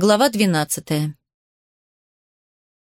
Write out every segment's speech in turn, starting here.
Глава 12.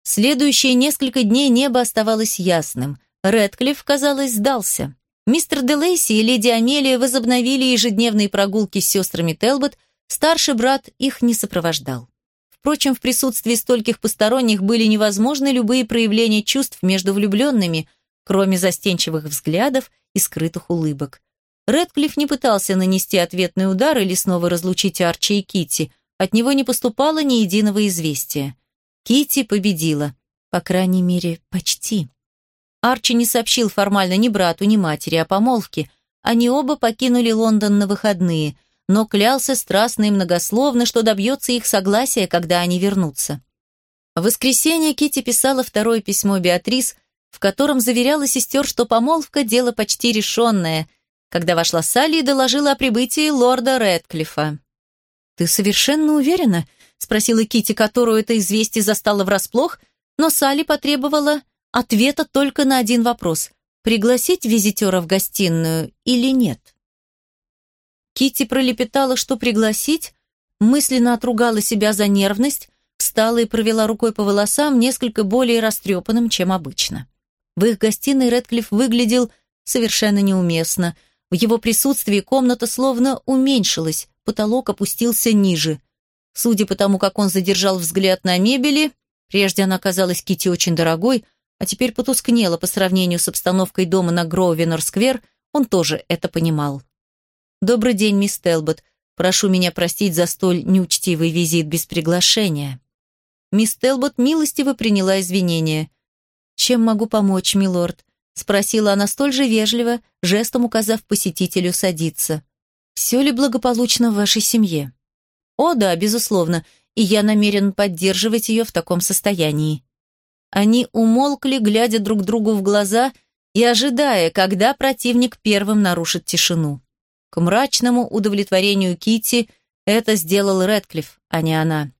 Следующие несколько дней небо оставалось ясным. Рэдклифф, казалось, сдался. Мистер Делейси и леди Амелия возобновили ежедневные прогулки с сестрами Телбот, старший брат их не сопровождал. Впрочем, в присутствии стольких посторонних были невозможны любые проявления чувств между влюбленными, кроме застенчивых взглядов и скрытых улыбок. Рэдклифф не пытался нанести ответный удар или снова разлучить Арчи и Китти. От него не поступало ни единого известия. Китти победила. По крайней мере, почти. Арчи не сообщил формально ни брату, ни матери о помолвке. Они оба покинули Лондон на выходные, но клялся страстно и многословно, что добьется их согласия, когда они вернутся. В воскресенье Китти писала второе письмо Беатрис, в котором заверяла сестер, что помолвка – дело почти решенное, когда вошла Салли и доложила о прибытии лорда Рэдклиффа. «Ты совершенно уверена?» – спросила Китти, которую это известие застало врасплох, но Салли потребовала ответа только на один вопрос – пригласить визитера в гостиную или нет. Китти пролепетала, что пригласить, мысленно отругала себя за нервность, встала и провела рукой по волосам, несколько более растрепанным, чем обычно. В их гостиной Рэдклифф выглядел совершенно неуместно. В его присутствии комната словно уменьшилась, потолок опустился ниже. Судя по тому, как он задержал взгляд на мебели, прежде она казалась Кити очень дорогой, а теперь потускнела по сравнению с обстановкой дома на Гроувенор-сквер, он тоже это понимал. «Добрый день, мисс Телбот. Прошу меня простить за столь неучтивый визит без приглашения». Мисс Телбот милостиво приняла извинения. «Чем могу помочь, милорд?» — спросила она столь же вежливо, жестом указав посетителю садиться. «Все ли благополучно в вашей семье?» «О, да, безусловно, и я намерен поддерживать ее в таком состоянии». Они умолкли, глядя друг другу в глаза и ожидая, когда противник первым нарушит тишину. К мрачному удовлетворению Кити это сделал Рэдклифф, а не она.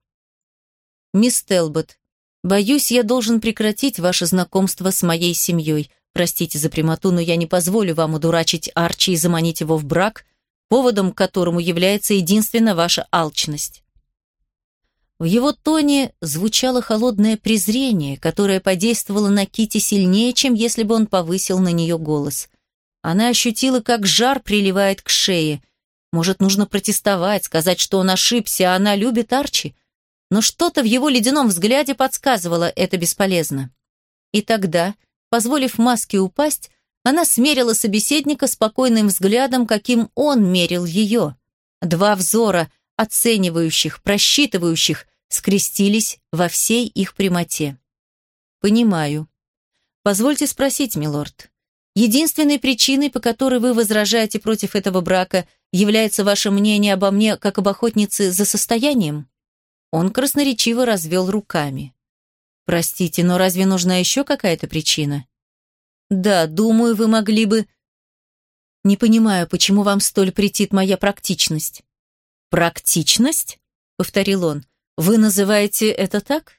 «Мисс Телбот, Боюсь, я должен прекратить ваше знакомство с моей семьей. Простите за прямоту, но я не позволю вам удурачить Арчи и заманить его в брак, поводом к которому является единственно ваша алчность. В его тоне звучало холодное презрение, которое подействовало на Кити сильнее, чем если бы он повысил на нее голос. Она ощутила, как жар приливает к шее. Может, нужно протестовать, сказать, что он ошибся, а она любит Арчи? но что-то в его ледяном взгляде подсказывало это бесполезно. И тогда, позволив маске упасть, она смерила собеседника спокойным взглядом, каким он мерил ее. Два взора, оценивающих, просчитывающих, скрестились во всей их прямоте. «Понимаю. Позвольте спросить, милорд. Единственной причиной, по которой вы возражаете против этого брака, является ваше мнение обо мне как об охотнице за состоянием?» Он красноречиво развел руками. «Простите, но разве нужна еще какая-то причина?» «Да, думаю, вы могли бы...» «Не понимаю, почему вам столь претит моя практичность?» «Практичность?» — повторил он. «Вы называете это так?»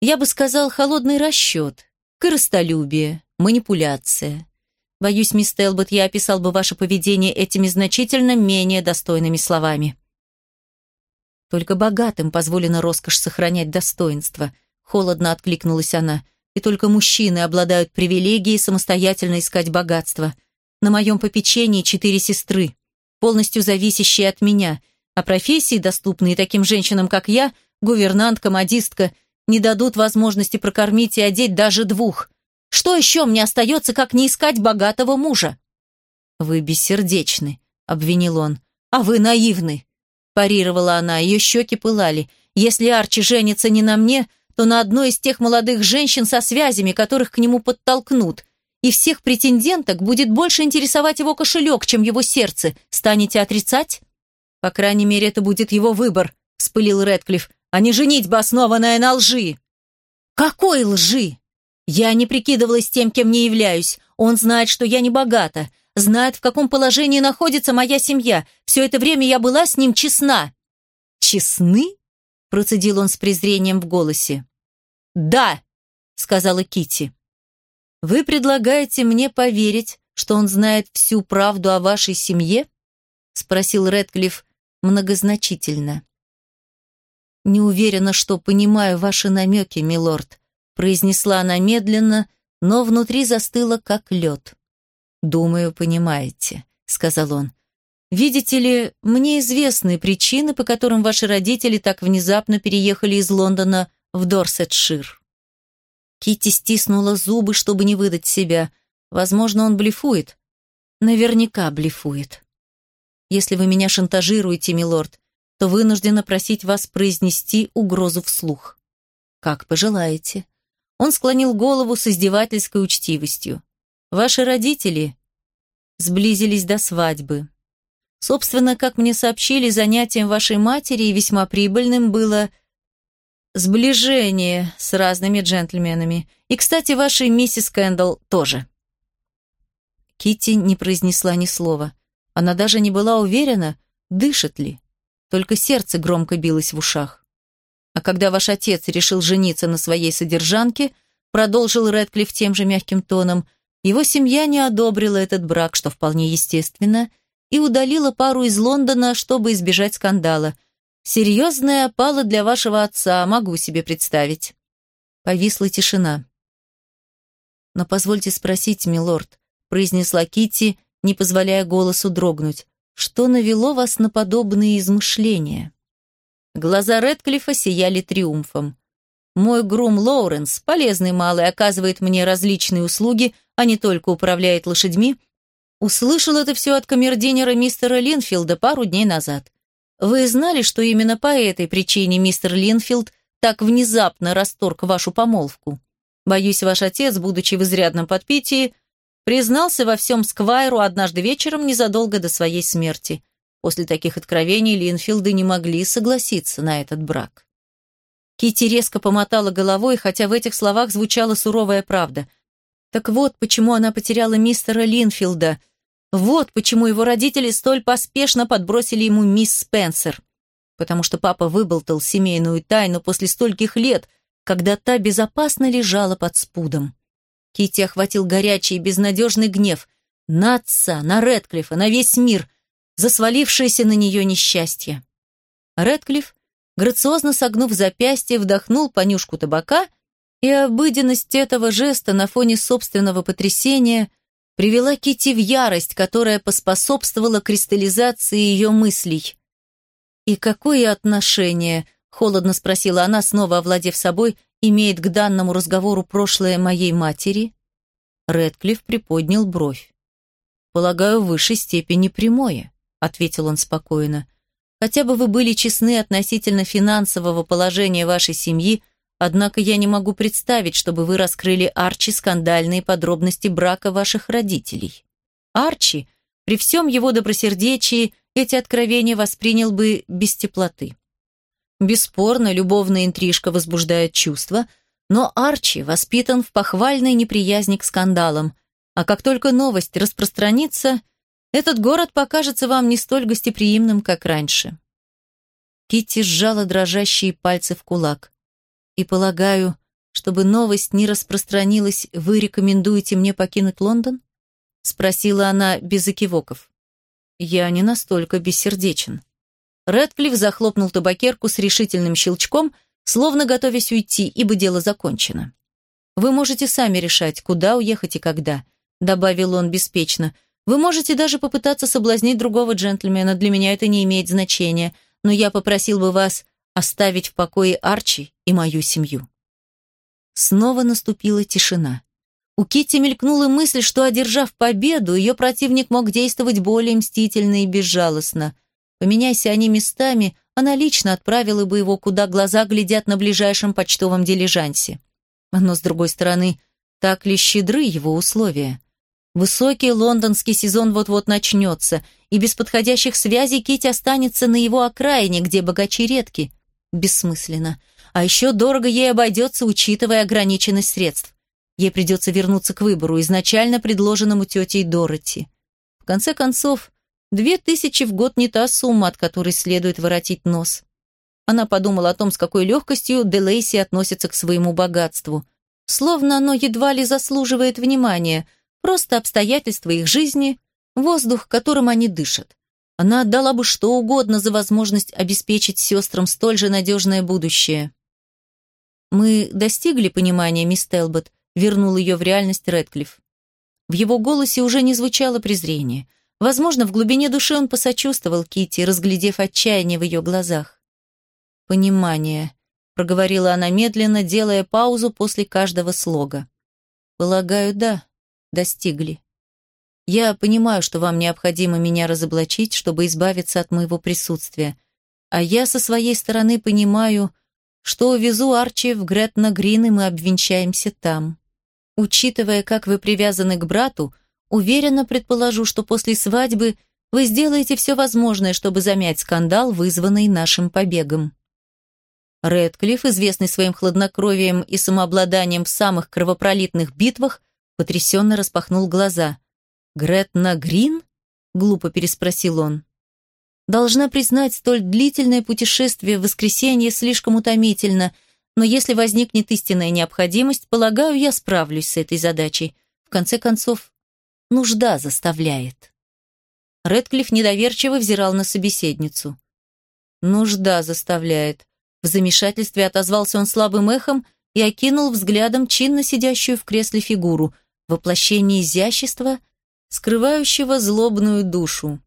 «Я бы сказал, холодный расчет, корыстолюбие, манипуляция. Боюсь, мисс Телбот, я описал бы ваше поведение этими значительно менее достойными словами». Только богатым позволена роскошь сохранять достоинство. Холодно откликнулась она. И только мужчины обладают привилегией самостоятельно искать богатство. На моем попечении четыре сестры, полностью зависящие от меня, а профессии, доступные таким женщинам, как я, гувернантка, модистка, не дадут возможности прокормить и одеть даже двух. Что еще мне остается, как не искать богатого мужа? «Вы бессердечны», — обвинил он. «А вы наивны парировала она, ее щеки пылали. «Если Арчи женится не на мне, то на одной из тех молодых женщин со связями, которых к нему подтолкнут. И всех претенденток будет больше интересовать его кошелек, чем его сердце. Станете отрицать?» «По крайней мере, это будет его выбор», — вспылил Рэдклифф, «а не женитьба, основанная на лжи». «Какой лжи?» «Я не прикидывалась тем, кем не являюсь. Он знает, что я не богата знает, в каком положении находится моя семья. Все это время я была с ним честна». «Честны?» – процедил он с презрением в голосе. «Да», – сказала Кити. «Вы предлагаете мне поверить, что он знает всю правду о вашей семье?» – спросил Рэдклифф многозначительно. «Не уверена, что понимаю ваши намеки, милорд», произнесла она медленно, но внутри застыла, как лед. «Думаю, понимаете», — сказал он. «Видите ли, мне известны причины, по которым ваши родители так внезапно переехали из Лондона в Дорсетшир». Китти стиснула зубы, чтобы не выдать себя. Возможно, он блефует. Наверняка блефует. Если вы меня шантажируете, милорд, то вынуждена просить вас произнести угрозу вслух. Как пожелаете. Он склонил голову с издевательской учтивостью. Ваши родители сблизились до свадьбы. Собственно, как мне сообщили, занятием вашей матери и весьма прибыльным было сближение с разными джентльменами. И, кстати, вашей миссис Кэндалл тоже. Китти не произнесла ни слова. Она даже не была уверена, дышит ли. Только сердце громко билось в ушах. А когда ваш отец решил жениться на своей содержанке, продолжил Рэдклифф тем же мягким тоном, его семья не одобрила этот брак, что вполне естественно, и удалила пару из Лондона, чтобы избежать скандала. Серьезная опала для вашего отца, могу себе представить. Повисла тишина. Но позвольте спросить, милорд, произнесла Китти, не позволяя голосу дрогнуть. «Что навело вас на подобные измышления?» Глаза Рэдклиффа сияли триумфом. «Мой грум Лоуренс, полезный малый, оказывает мне различные услуги, а не только управляет лошадьми, услышал это все от камердинера мистера Линфилда пару дней назад. Вы знали, что именно по этой причине мистер Линфилд так внезапно расторг вашу помолвку? Боюсь, ваш отец, будучи в изрядном подпитии, Признался во всем Сквайру однажды вечером незадолго до своей смерти. После таких откровений Линфилды не могли согласиться на этот брак. Кити резко помотала головой, хотя в этих словах звучала суровая правда. Так вот, почему она потеряла мистера Линфилда. Вот почему его родители столь поспешно подбросили ему мисс Спенсер. Потому что папа выболтал семейную тайну после стольких лет, когда та безопасно лежала под спудом. Кити охватил горячий и безнадежный гнев. На отца, на Редклифа, на весь мир, за свалившееся на нее несчастье. Редклифф, грациозно согнув запястье, вдохнул понюшку табака, и обыденность этого жеста на фоне собственного потрясения привела Кити в ярость, которая поспособствовала кристаллизации ее мыслей. «И какое отношение?» — холодно спросила она, снова овладев собой имеет к данному разговору прошлое моей матери?» Рэдклифф приподнял бровь. «Полагаю, в высшей степени прямое», — ответил он спокойно. «Хотя бы вы были честны относительно финансового положения вашей семьи, однако я не могу представить, чтобы вы раскрыли Арчи скандальные подробности брака ваших родителей. Арчи, при всем его добросердечии, эти откровения воспринял бы без теплоты. Бесспорно, любовная интрижка возбуждает чувства, но Арчи воспитан в похвальной неприязни к скандалам, а как только новость распространится, этот город покажется вам не столь гостеприимным, как раньше. Китти сжала дрожащие пальцы в кулак. И полагаю, чтобы новость не распространилась, вы рекомендуете мне покинуть Лондон? спросила она без экивоков. Я не настолько бессердечен. Рэдклифф захлопнул табакерку с решительным щелчком, словно готовясь уйти, ибо дело закончено. «Вы можете сами решать, куда уехать и когда», — добавил он беспечно. «Вы можете даже попытаться соблазнить другого джентльмена, для меня это не имеет значения, но я попросил бы вас оставить в покое Арчи и мою семью». Снова наступила тишина. У Китти мелькнула мысль, что, одержав победу, ее противник мог действовать более мстительно и безжалостно — Поменяйся они местами, она лично отправила бы его, куда глаза глядят на ближайшем почтовом дилижансе. Но, с другой стороны, так ли щедры его условия? Высокий лондонский сезон вот-вот начнется, и без подходящих связей Кити останется на его окраине, где богачи редки. Бессмысленно. А еще дорого ей обойдется, учитывая ограниченность средств. Ей придется вернуться к выбору, изначально предложенному тетей Дороти. В конце концов, Две тысячи в год не та сумма, от которой следует воротить нос. Она подумала о том, с какой легкостью Делейси относится к своему богатству. Словно оно едва ли заслуживает внимания, просто обстоятельства их жизни, воздух, которым они дышат. Она отдала бы что угодно за возможность обеспечить сестрам столь же надежное будущее. «Мы достигли понимания, мисс Телбот», — вернул ее в реальность Рэдклифф. В его голосе уже не звучало презрение. Возможно, в глубине души он посочувствовал Кити, разглядев отчаяние в ее глазах. «Понимание», — проговорила она медленно, делая паузу после каждого слога. «Полагаю, да, достигли». Я понимаю, что вам необходимо меня разоблачить, чтобы избавиться от моего присутствия. А я со своей стороны понимаю, что везу Арчи в Гретна Грин, и мы обвенчаемся там. Учитывая, как вы привязаны к брату, уверенно предположу, что после свадьбы вы сделаете все возможное, чтобы замять скандал, вызванный нашим побегом. Рэдклифф, известный своим хладнокровием и самообладанием в самых кровопролитных битвах, потрясенно распахнул глаза – «Гретна Грин?» — глупо переспросил он. «Должна признать, столь длительное путешествие в воскресенье слишком утомительно, но если возникнет истинная необходимость, полагаю, я справлюсь с этой задачей. В конце концов, нужда заставляет». Редклифф недоверчиво взирал на собеседницу. «Нужда заставляет». В замешательстве отозвался он слабым эхом и окинул взглядом чинно сидящую в кресле фигуру, воплощение изящества скрывающего злобную душу.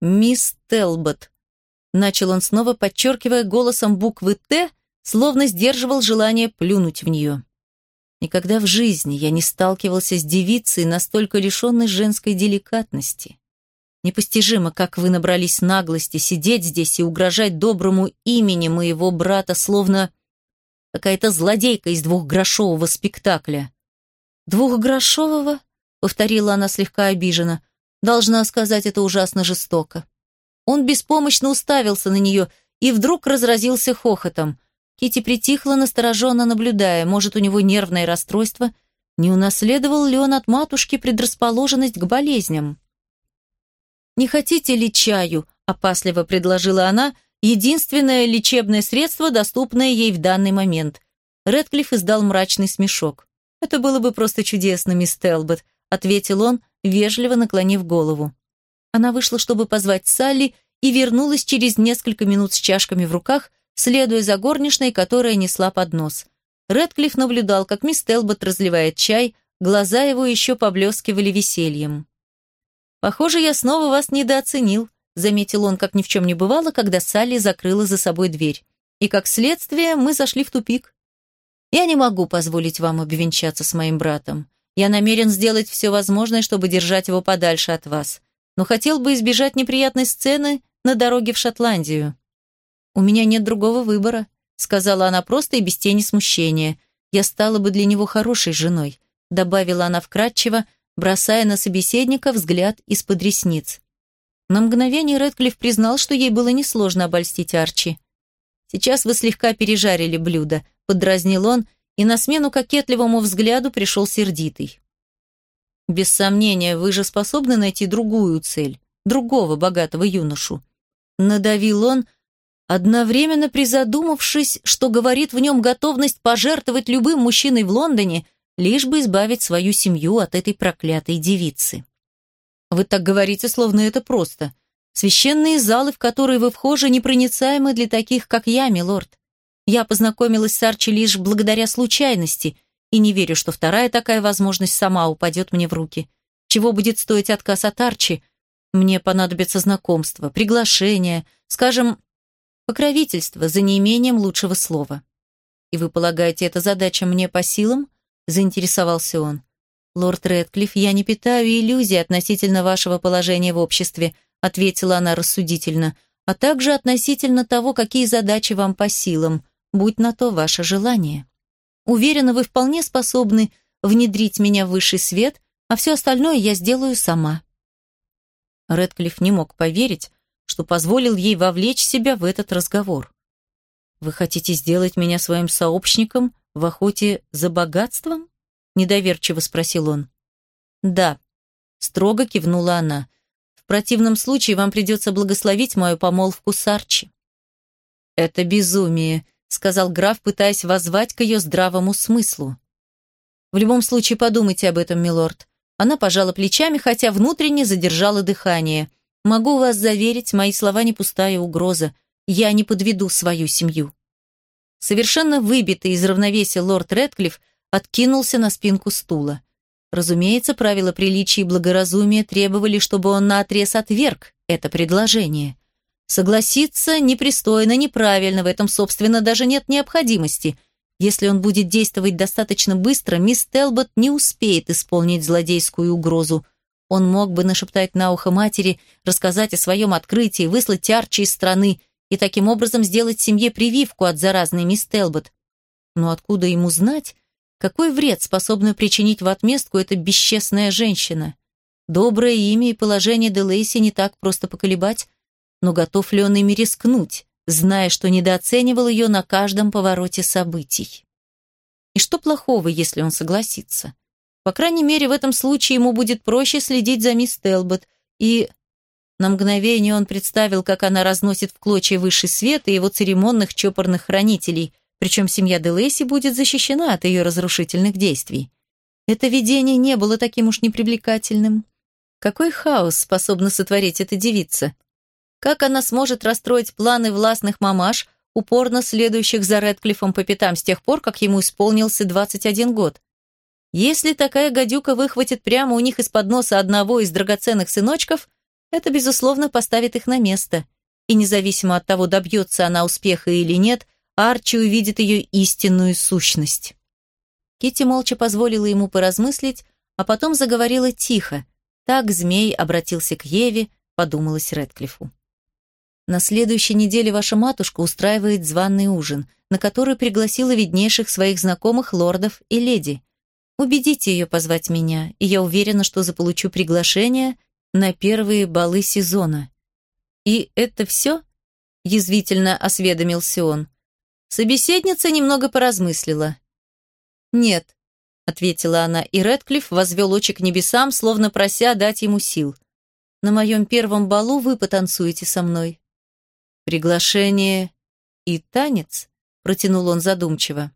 «Мисс Телбот», — начал он снова, подчеркивая голосом буквы «Т», словно сдерживал желание плюнуть в нее. Никогда в жизни я не сталкивался с девицей, настолько лишенной женской деликатности. Непостижимо, как вы набрались наглости сидеть здесь и угрожать доброму имени моего брата, словно какая-то злодейка из двухгрошового спектакля. Двухгрошового? Повторила она слегка обиженно. Должна сказать, это ужасно жестоко. Он беспомощно уставился на нее и вдруг разразился хохотом. Кити притихла, настороженно наблюдая, может, у него нервное расстройство, не унаследовал ли он от матушки предрасположенность к болезням. «Не хотите ли чаю?» – опасливо предложила она, единственное лечебное средство, доступное ей в данный момент. Редклифф издал мрачный смешок. «Это было бы просто чудесно, мисс Телбот», ответил он, вежливо наклонив голову. Она вышла, чтобы позвать Салли, и вернулась через несколько минут с чашками в руках, следуя за горничной, которая несла поднос. Рэдклифф наблюдал, как мисс Телбот разливает чай, глаза его еще поблескивали весельем. «Похоже, я снова вас недооценил», заметил он, как ни в чем не бывало, когда Салли закрыла за собой дверь. «И как следствие мы зашли в тупик. Я не могу позволить вам обвенчаться с моим братом. Я намерен сделать все возможное, чтобы держать его подальше от вас, но хотел бы избежать неприятной сцены на дороге в Шотландию. У меня нет другого выбора, сказала она просто и без тени смущения. Я стала бы для него хорошей женой, добавила она вкратчиво, бросая на собеседника взгляд из-под ресниц. На мгновение Рэдклифф признал, что ей было несложно обольстить Арчи. «Сейчас вы слегка пережарили блюдо», — подразнил он и на смену кокетливому взгляду пришел сердитый. «Без сомнения, вы же способны найти другую цель, другого богатого юношу». Надавил он, одновременно призадумавшись, что говорит в нем готовность пожертвовать любым мужчиной в Лондоне, лишь бы избавить свою семью от этой проклятой девицы. «Вы так говорите, словно это просто. Священные залы, в которые вы вхожи, непроницаемы для таких, как я, милорд. Я познакомилась с Арчи лишь благодаря случайности и не верю, что вторая такая возможность сама упадет мне в руки. Чего будет стоить отказ от Арчи? Мне понадобится знакомство, приглашение, скажем, покровительство за неимением лучшего слова. И вы полагаете, эта задача мне по силам? Заинтересовался он. Лорд Рэдклифф, я не питаю иллюзий относительно вашего положения в обществе, ответила она рассудительно, а также относительно того, какие задачи вам по силам – будь на то ваше желание. Уверена, вы вполне способны внедрить меня в высший свет, а все остальное я сделаю сама». Редклифф не мог поверить, что позволил ей вовлечь себя в этот разговор. «Вы хотите сделать меня своим сообщником в охоте за богатством?» недоверчиво спросил он. «Да», — строго кивнула она. «В противном случае вам придется благословить мою помолвку с Арчи». «Это безумие», сказал граф, пытаясь воззвать к ее здравому смыслу. В любом случае подумайте об этом, милорд. Она пожала плечами, хотя внутренне задержала дыхание. Могу вас заверить, мои слова не пустая угроза. Я не подведу свою семью. Совершенно выбитый из равновесия лорд Редклифф откинулся на спинку стула. Разумеется, правила приличия и благоразумия требовали, чтобы он наотрез отверг это предложение. Согласиться непристойно, неправильно, в этом, собственно, даже нет необходимости. Если он будет действовать достаточно быстро, мисс Телбот не успеет исполнить злодейскую угрозу. Он мог бы нашептать на ухо матери, рассказать о своем открытии, выслать Арчи из страны и таким образом сделать семье прививку от заразной мисс Телбот. Но откуда ему знать, какой вред способна причинить в отместку эта бесчестная женщина? Доброе имя и положение Делейси не так просто поколебать, но готов ли он ими рискнуть, зная, что недооценивал ее на каждом повороте событий? И что плохого, если он согласится? По крайней мере, в этом случае ему будет проще следить за мисс Телбот, и... На мгновение он представил, как она разносит в клочья высший свет и его церемонных чопорных хранителей – причем семья Делейси будет защищена от ее разрушительных действий. Это видение не было таким уж непривлекательным. Какой хаос способна сотворить эта девица? Как она сможет расстроить планы властных мамаш, упорно следующих за Редклиффом по пятам с тех пор, как ему исполнился 21 год? Если такая гадюка выхватит прямо у них из-под носа одного из драгоценных сыночков, это, безусловно, поставит их на место. И независимо от того, добьется она успеха или нет, Арчи увидит ее истинную сущность. Кити молча позволила ему поразмыслить, а потом заговорила тихо. Так змей обратился к Еве, подумалось Редклифу. На следующей неделе ваша матушка устраивает званый ужин, на который пригласила виднейших своих знакомых лордов и леди. Убедите ее позвать меня, и я уверена, что заполучу приглашение на первые балы сезона. И это все? Язвительно осведомился он. Собеседница немного поразмыслила. «Нет», — ответила она, и Рэдклифф возвел очи к небесам, словно прося дать ему сил. «На моем первом балу вы потанцуете со мной». «Приглашение и танец?» — протянул он задумчиво.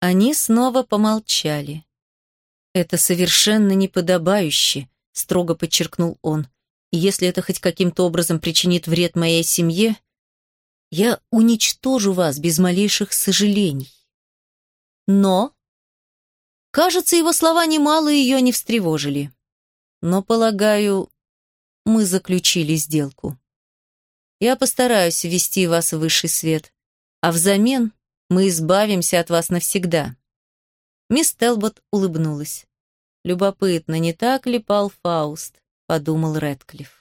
Они снова помолчали. «Это совершенно неподобающе», — строго подчеркнул он. «И если это хоть каким-то образом причинит вред моей семье, я уничтожу вас без малейших сожалений. Но... Кажется, его слова немало ее не встревожили. Но, полагаю, мы заключили сделку. Я постараюсь ввести вас в высший свет, а взамен мы избавимся от вас навсегда. Мисс Телбот улыбнулась. Любопытно, не так ли пал Фауст, подумал Рэдклифф.